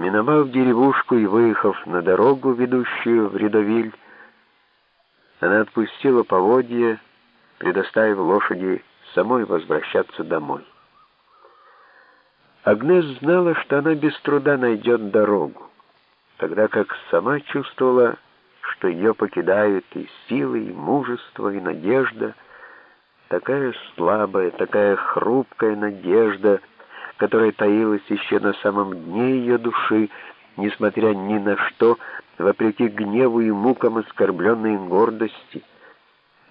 Миновав деревушку и выехав на дорогу, ведущую в Редовиль, она отпустила поводья, предоставив лошади самой возвращаться домой. Агнес знала, что она без труда найдет дорогу, тогда как сама чувствовала, что ее покидают и силы, и мужество, и надежда, такая слабая, такая хрупкая надежда, которая таилась еще на самом дне ее души, несмотря ни на что, вопреки гневу и мукам оскорбленной гордости.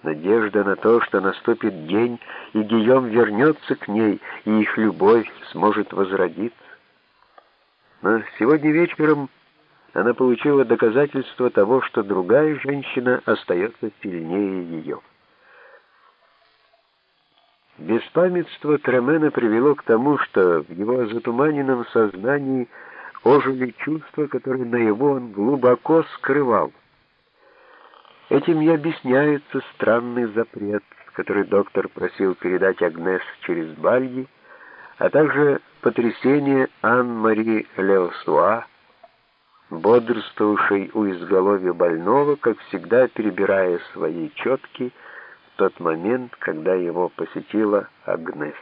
Надежда на то, что наступит день, и Гийом вернется к ней, и их любовь сможет возродиться. Но сегодня вечером она получила доказательство того, что другая женщина остается сильнее ее. Беспамятство Тремена привело к тому, что в его затуманенном сознании ожили чувства, которые наяву он глубоко скрывал. Этим и объясняется странный запрет, который доктор просил передать Агнес через Бальги, а также потрясение Ан-Мари Леосуа, бодрствовавшей у изголовья больного, как всегда перебирая свои четки тот момент, когда его посетила Агнес.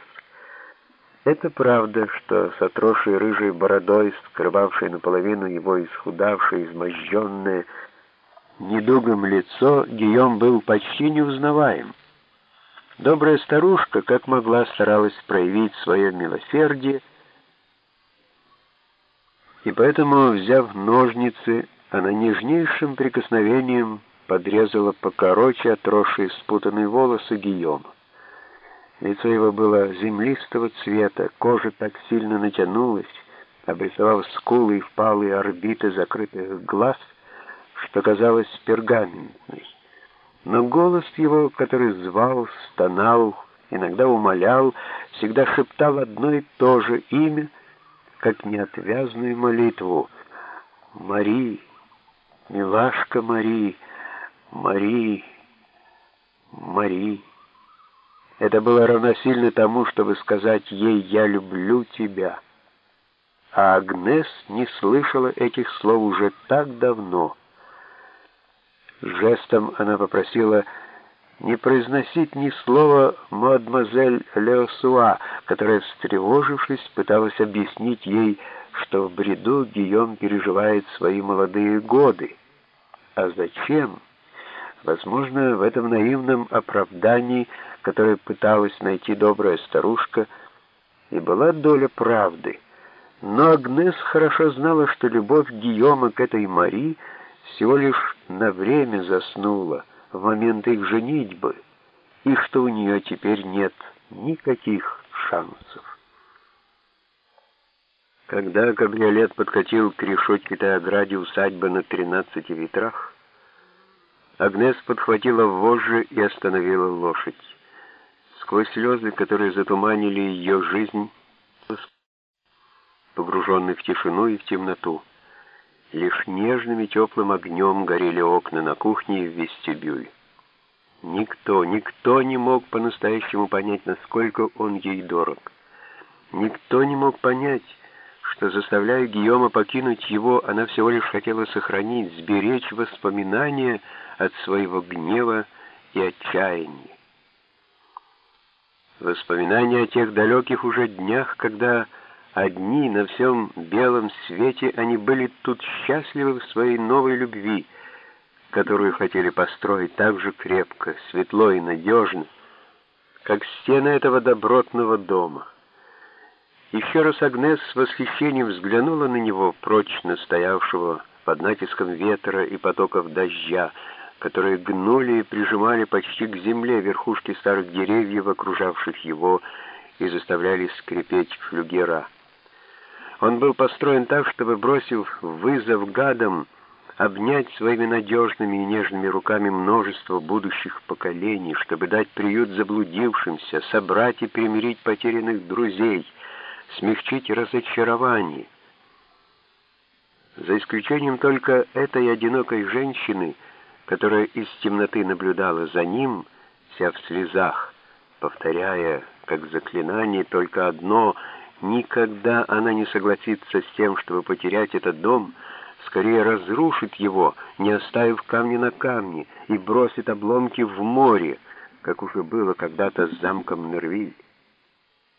Это правда, что с отросшей рыжей бородой, скрывавшей наполовину его исхудавшее, изможденное, недугом лицо, Гийом был почти неузнаваем. Добрая старушка, как могла, старалась проявить свое милосердие, и поэтому, взяв ножницы, она нежнейшим прикосновением подрезала покороче отросшие спутанные волосы Гийома. Лицо его было землистого цвета, кожа так сильно натянулась, обрисовав скулы и впалые орбиты закрытых глаз, что казалось пергаментной. Но голос его, который звал, стонал, иногда умолял, всегда шептал одно и то же имя, как неотвязную молитву. «Мари, милашка Мари, Мари, Мари». Это было равносильно тому, чтобы сказать ей «я люблю тебя». А Агнес не слышала этих слов уже так давно. Жестом она попросила не произносить ни слова мадемуазель Леосуа, которая, встревожившись, пыталась объяснить ей, что в бреду Гийом переживает свои молодые годы. А зачем? Возможно, в этом наивном оправдании, которое пыталась найти добрая старушка, и была доля правды. Но Агнес хорошо знала, что любовь Гийома к этой Мари всего лишь на время заснула, в момент их женитьбы, и что у нее теперь нет никаких шансов. Когда кабриолет подкатил к решетчатой ограде усадьбы на тринадцати ветрах, Агнес подхватила вожжи и остановила лошадь. Сквозь слезы, которые затуманили ее жизнь, погруженный в тишину и в темноту, Лишь нежным и теплым огнем горели окна на кухне и в вестибюле. Никто, никто не мог по-настоящему понять, насколько он ей дорог. Никто не мог понять, что, заставляя Гийома покинуть его, она всего лишь хотела сохранить, сберечь воспоминания от своего гнева и отчаяния. Воспоминания о тех далеких уже днях, когда Одни на всем белом свете они были тут счастливы в своей новой любви, которую хотели построить так же крепко, светло и надежно, как стены этого добротного дома. Еще раз Агнес с восхищением взглянула на него, прочно стоявшего под натиском ветра и потоков дождя, которые гнули и прижимали почти к земле верхушки старых деревьев, окружавших его, и заставляли скрипеть флюгера. Он был построен так, чтобы, бросив вызов гадам, обнять своими надежными и нежными руками множество будущих поколений, чтобы дать приют заблудившимся, собрать и примирить потерянных друзей, смягчить разочарование. За исключением только этой одинокой женщины, которая из темноты наблюдала за ним, вся в слезах, повторяя, как заклинание, только одно — Никогда она не согласится с тем, чтобы потерять этот дом, скорее разрушит его, не оставив камни на камне, и бросит обломки в море, как уже было когда-то с замком Нервиль.